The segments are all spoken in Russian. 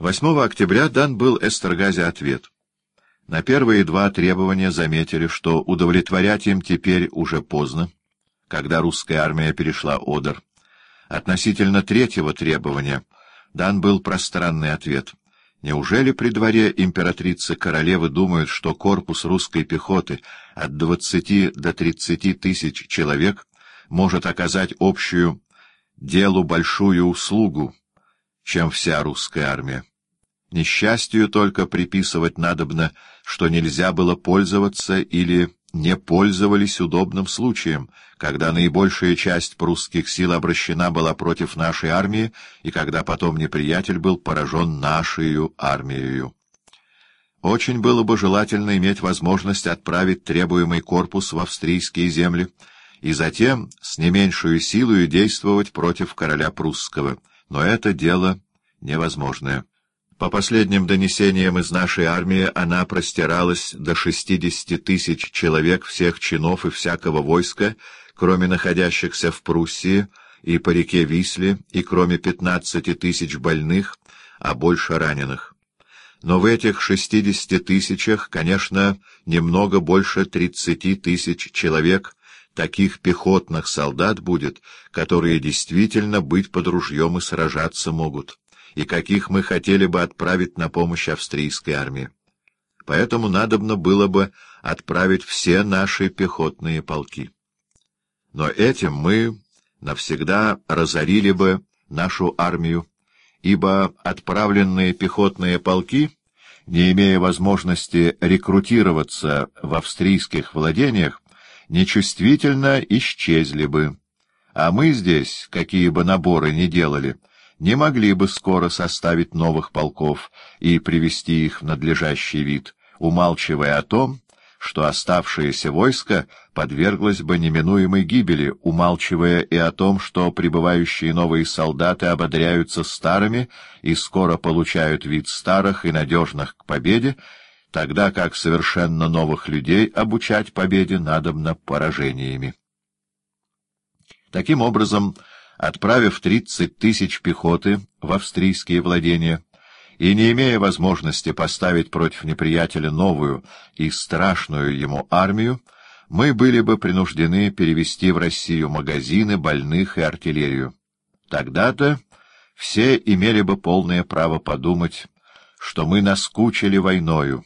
8 октября дан был Эстергазе ответ. На первые два требования заметили, что удовлетворять им теперь уже поздно, когда русская армия перешла Одер. Относительно третьего требования дан был пространный ответ. Неужели при дворе императрицы-королевы думают, что корпус русской пехоты от 20 до 30 тысяч человек может оказать общую делу большую услугу, чем вся русская армия? Несчастью только приписывать надобно, что нельзя было пользоваться или не пользовались удобным случаем, когда наибольшая часть прусских сил обращена была против нашей армии и когда потом неприятель был поражен нашей армией. Очень было бы желательно иметь возможность отправить требуемый корпус в австрийские земли и затем с не меньшую силою действовать против короля прусского, но это дело невозможное. По последним донесениям из нашей армии она простиралась до 60 тысяч человек всех чинов и всякого войска, кроме находящихся в Пруссии и по реке Висле, и кроме 15 тысяч больных, а больше раненых. Но в этих 60 тысячах, конечно, немного больше 30 тысяч человек, таких пехотных солдат будет, которые действительно быть под ружьем и сражаться могут и каких мы хотели бы отправить на помощь австрийской армии. Поэтому надобно было бы отправить все наши пехотные полки. Но этим мы навсегда разорили бы нашу армию, ибо отправленные пехотные полки, не имея возможности рекрутироваться в австрийских владениях, нечувствительно исчезли бы. А мы здесь, какие бы наборы ни делали, — не могли бы скоро составить новых полков и привести их в надлежащий вид, умалчивая о том, что оставшееся войско подверглось бы неминуемой гибели, умалчивая и о том, что прибывающие новые солдаты ободряются старыми и скоро получают вид старых и надежных к победе, тогда как совершенно новых людей обучать победе надобно поражениями. Таким образом, отправив тридцать тысяч пехоты в австрийские владения и не имея возможности поставить против неприятеля новую и страшную ему армию, мы были бы принуждены перевести в Россию магазины, больных и артиллерию. Тогда-то все имели бы полное право подумать, что мы наскучили войною,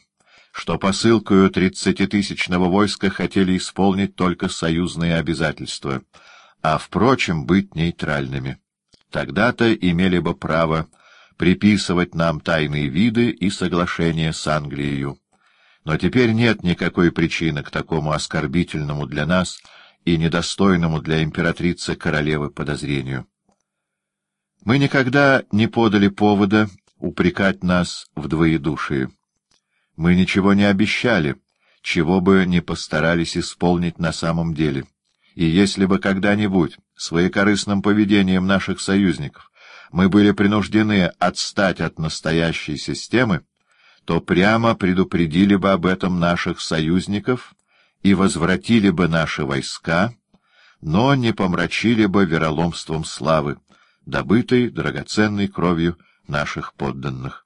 что посылкою тридцатитысячного войска хотели исполнить только союзные обязательства — а, впрочем, быть нейтральными. Тогда-то имели бы право приписывать нам тайные виды и соглашения с Англией. Но теперь нет никакой причины к такому оскорбительному для нас и недостойному для императрицы-королевы подозрению. Мы никогда не подали повода упрекать нас в двоедушии. Мы ничего не обещали, чего бы не постарались исполнить на самом деле. И если бы когда-нибудь своекорыстным поведением наших союзников мы были принуждены отстать от настоящей системы, то прямо предупредили бы об этом наших союзников и возвратили бы наши войска, но не помрачили бы вероломством славы, добытой драгоценной кровью наших подданных.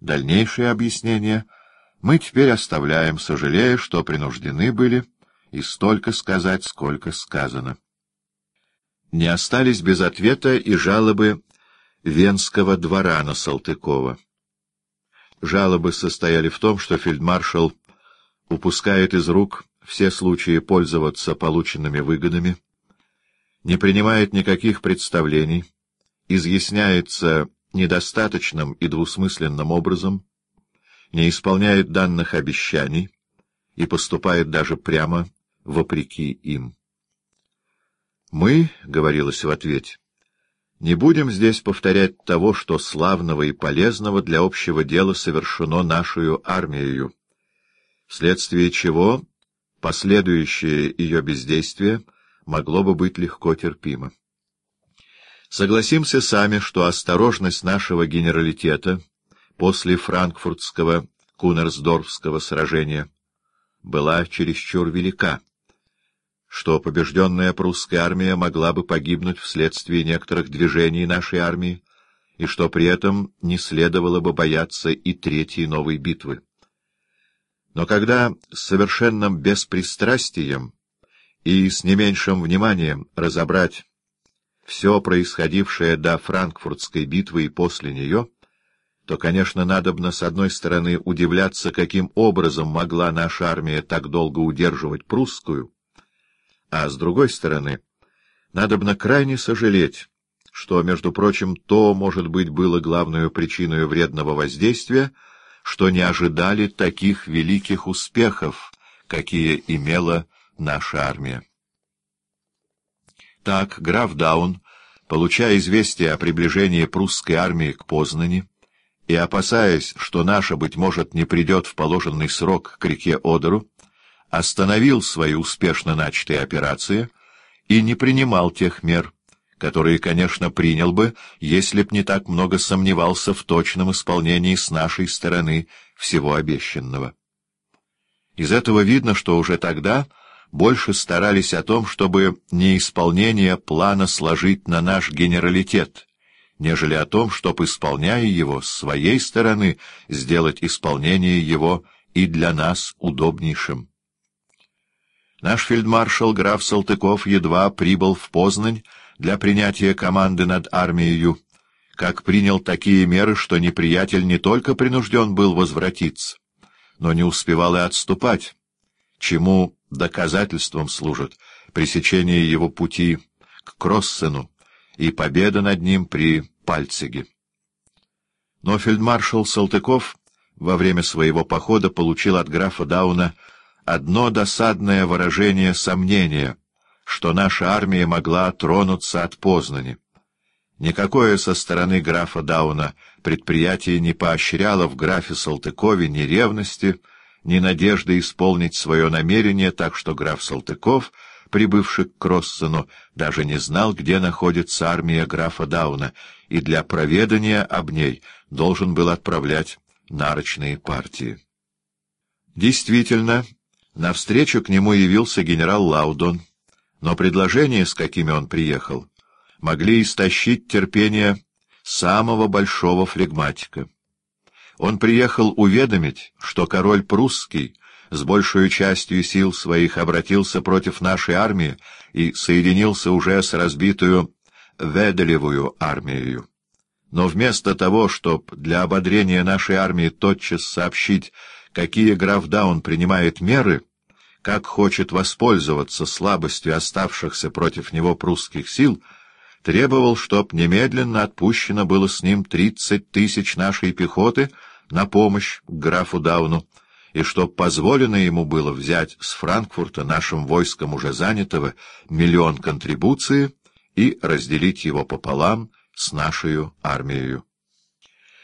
Дальнейшее объяснение мы теперь оставляем, сожалея, что принуждены были и столько сказать, сколько сказано. Не остались без ответа и жалобы Венского двора на Салтыкова. Жалобы состояли в том, что фельдмаршал упускает из рук все случаи пользоваться полученными выгодами, не принимает никаких представлений, изъясняется недостаточным и двусмысленным образом, не исполняет данных обещаний и поступает даже прямо вопреки им. «Мы, — говорилось в ответе, — не будем здесь повторять того, что славного и полезного для общего дела совершено нашу армией, вследствие чего последующее ее бездействие могло бы быть легко терпимо. Согласимся сами, что осторожность нашего генералитета после франкфуртского Кунерсдорфского сражения была чересчур велика что побежденная прусская армия могла бы погибнуть вследствие некоторых движений нашей армии, и что при этом не следовало бы бояться и третьей новой битвы. Но когда с совершенным беспристрастием и с не меньшим вниманием разобрать все происходившее до Франкфуртской битвы и после нее, то, конечно, надобно, с одной стороны, удивляться, каким образом могла наша армия так долго удерживать прусскую, а с другой стороны, надобно крайне сожалеть, что, между прочим, то, может быть, было главной причиной вредного воздействия, что не ожидали таких великих успехов, какие имела наша армия. Так граф Даун, получая известие о приближении прусской армии к Познани и опасаясь, что наша, быть может, не придет в положенный срок к реке Одеру, остановил свои успешно начатые операции и не принимал тех мер, которые, конечно, принял бы, если б не так много сомневался в точном исполнении с нашей стороны всего обещанного. Из этого видно, что уже тогда больше старались о том, чтобы неисполнение плана сложить на наш генералитет, нежели о том, чтобы, исполняя его с своей стороны, сделать исполнение его и для нас удобнейшим. Наш фельдмаршал граф Салтыков едва прибыл в Познань для принятия команды над армией, как принял такие меры, что неприятель не только принужден был возвратиться, но не успевал и отступать, чему доказательством служит пресечение его пути к Кроссену и победа над ним при Пальциге. Но фельдмаршал Салтыков во время своего похода получил от графа Дауна одно досадное выражение сомнения, что наша армия могла тронуться от Познани. Никакое со стороны графа Дауна предприятие не поощряло в графе Салтыкове ни ревности, ни надежды исполнить свое намерение, так что граф Салтыков, прибывший к Кроссену, даже не знал, где находится армия графа Дауна, и для проведания об ней должен был отправлять нарочные партии. Действительно, навстречу к нему явился генерал Лаудон, но предложения, с какими он приехал, могли истощить терпение самого большого флегматика. Он приехал уведомить, что король прусский с большей частью сил своих обратился против нашей армии и соединился уже с разбитую Веделевую армией. Но вместо того, чтобы для ободрения нашей армии тотчас сообщить, какие граф Даун принимает меры, как хочет воспользоваться слабостью оставшихся против него прусских сил, требовал, чтоб немедленно отпущено было с ним тридцать тысяч нашей пехоты на помощь графу Дауну, и чтоб позволено ему было взять с Франкфурта нашим войском уже занятого миллион контрибуции и разделить его пополам с нашей армией.